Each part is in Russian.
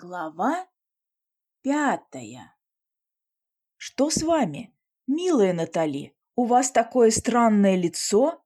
Глава пятая «Что с вами, милая Натали? У вас такое странное лицо?»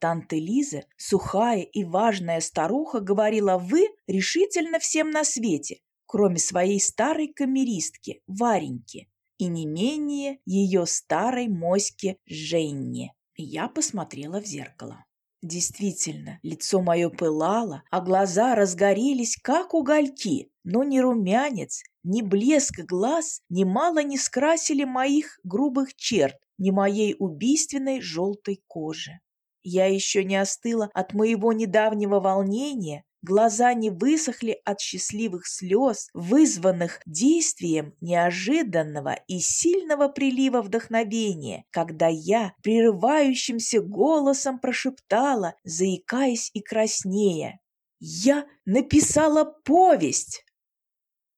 Танта Лиза, сухая и важная старуха, говорила «вы» решительно всем на свете, кроме своей старой камеристки Вареньки и не менее ее старой моськи Женни. Я посмотрела в зеркало. Действительно, лицо мое пылало, а глаза разгорелись, как угольки, но ни румянец, ни блеск глаз немало не скрасили моих грубых черт, ни моей убийственной желтой кожи. Я еще не остыла от моего недавнего волнения, глаза не высохли от счастливых слез, вызванных действием неожиданного и сильного прилива вдохновения, когда я прерывающимся голосом прошептала, заикаясь и краснея. «Я написала повесть!»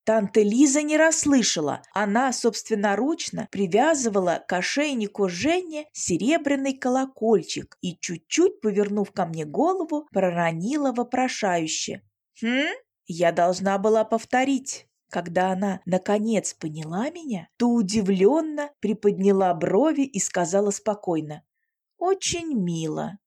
Танта Лиза не расслышала. Она собственноручно привязывала к ошейнику Жене серебряный колокольчик и, чуть-чуть повернув ко мне голову, проронила вопрошающе. «Хм?» Я должна была повторить. Когда она, наконец, поняла меня, то удивленно приподняла брови и сказала спокойно. «Очень мило.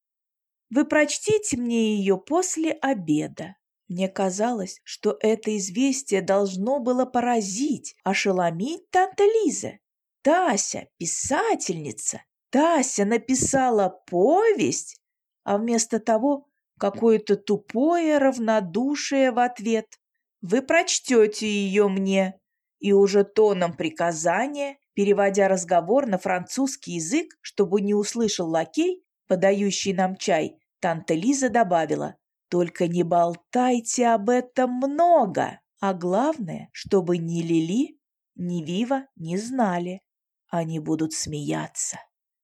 Вы прочтите мне ее после обеда». Мне казалось, что это известие должно было поразить, ошеломить Танта Лиза. Тася, писательница, Тася написала повесть, а вместо того какое-то тупое равнодушие в ответ. Вы прочтете ее мне. И уже тоном приказания, переводя разговор на французский язык, чтобы не услышал лакей, подающий нам чай, Танта Лиза добавила – только не болтайте об этом много, а главное, чтобы ни Лили, ни Вива не знали. Они будут смеяться.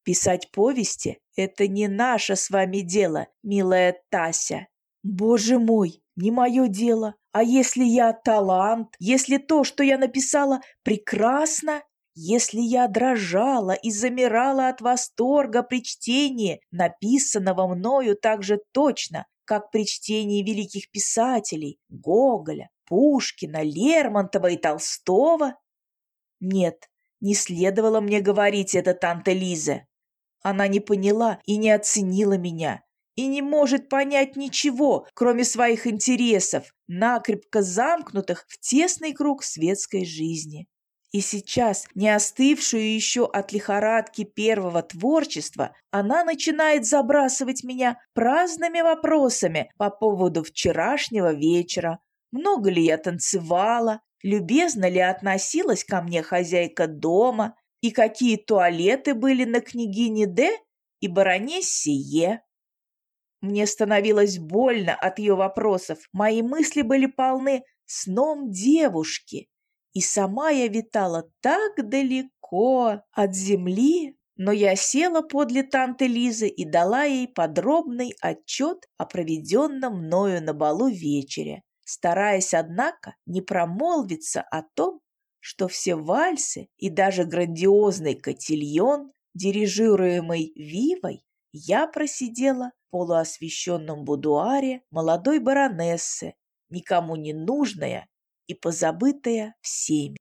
Писать повести – это не наше с вами дело, милая Тася. Боже мой, не мое дело. А если я талант, если то, что я написала, прекрасно, если я дрожала и замирала от восторга при чтении написанного мною так же точно, как при чтении великих писателей Гоголя, Пушкина, Лермонтова и Толстого? Нет, не следовало мне говорить это танта Лиза. Она не поняла и не оценила меня, и не может понять ничего, кроме своих интересов, накрепко замкнутых в тесный круг светской жизни. И сейчас, не остывшую еще от лихорадки первого творчества, она начинает забрасывать меня праздными вопросами по поводу вчерашнего вечера. Много ли я танцевала, любезно ли относилась ко мне хозяйка дома, и какие туалеты были на княгине Д и баронессе Е. Мне становилось больно от ее вопросов, мои мысли были полны сном девушки, и сама я витала так далеко от земли, но я села подле танты Лизы и дала ей подробный отчет о проведенном мною на балу вечере, стараясь, однако, не промолвиться о том, что все вальсы и даже грандиозный котильон, дирижируемый Вивой, я просидела в полуосвещенном будуаре молодой баронессы, никому не нужная и позабытая всеми.